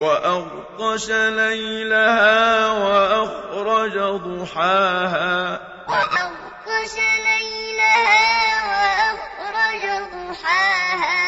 وَأَغْطَشَ لَيْلَهَا وَأَخْرَجَ ضُحَاهَا. وَأَغْطَشَ لَيْلَهَا وَأَخْرَجَ ضُحَاهَا.